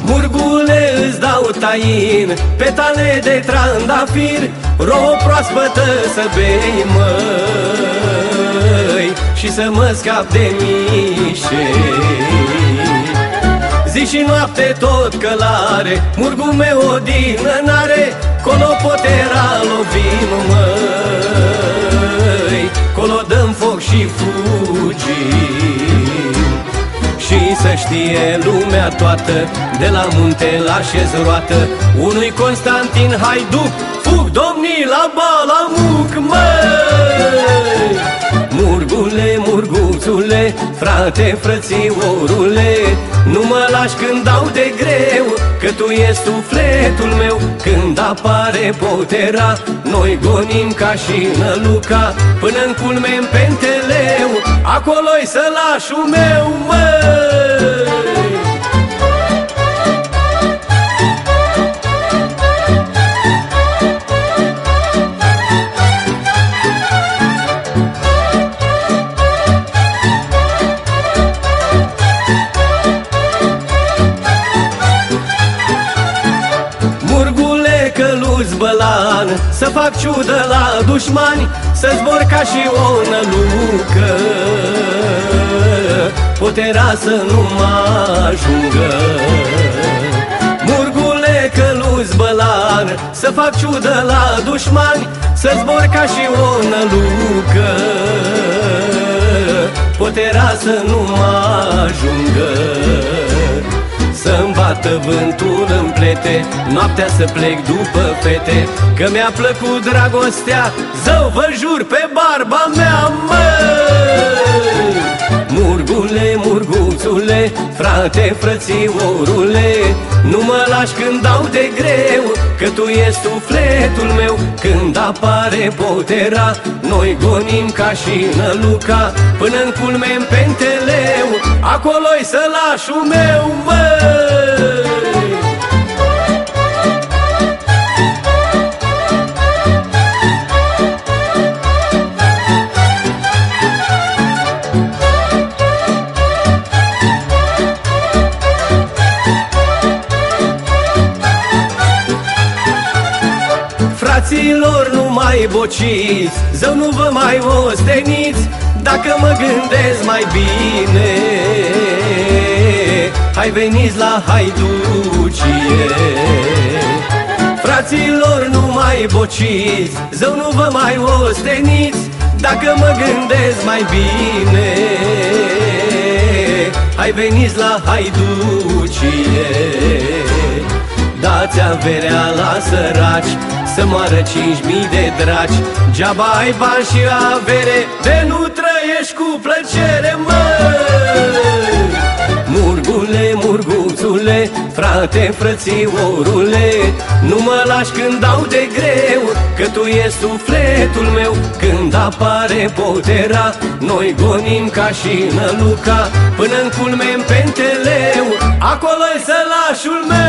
Murgule îți dau tain Petale de trandafir Rouă proaspătă să bei măi Și să mă scap de mișei Zi și noapte tot călare Murgul meu odină n-are Colo potera lovim măi știe lumea toată De la munte la șezroată. Unui Constantin Haiduc Fug domnii la Balamuc măi! Murgule, murguțule, frate, frățiorule Nu mă lași când dau de greu, că tu e sufletul meu Când apare potera, noi gonim ca și năluca Până în culme în penteleu, acolo-i sălașul meu, măi bălan Să fac ciudă la dușmani Să zbor ca și o nălucă. Potera să nu mă ajungă. Murgule căluz bălan Să fac ciudă la dușmani Să zbor ca și o nălucă. Potera să nu mă ajungă să-mi bată vântul în plete Noaptea să plec după fete Că mi-a plăcut dragostea Zău, vă jur pe barba mea, măi Murgule, murguțule, frate, frățiorule Nu mă lași când dau de greu Că tu e sufletul meu Când apare potera Noi gonim ca și năluca Până în culme în penteleu Acolo-i sălașul meu, măi Fraților, nu mai bociți Zău nu vă mai osteniți Dacă mă gândesc mai bine. Hai veniți la haiducie. Fraților, nu mai bociți Zău nu vă mai osteniți Dacă mă gândesc mai bine. Hai veniți la haiducie Dați averea la săraci Să moară cinci mii de draci. Geaba ai bani și avere De nu trăiești cu plăcere, măi Murgule, murguțule, frate, frățiorule Nu mă lași când dau de greu Că tu e sufletul meu. Când apare potera Noi gonim ca și năluca Până în culme în penteleu. Acolo-i sălașul meu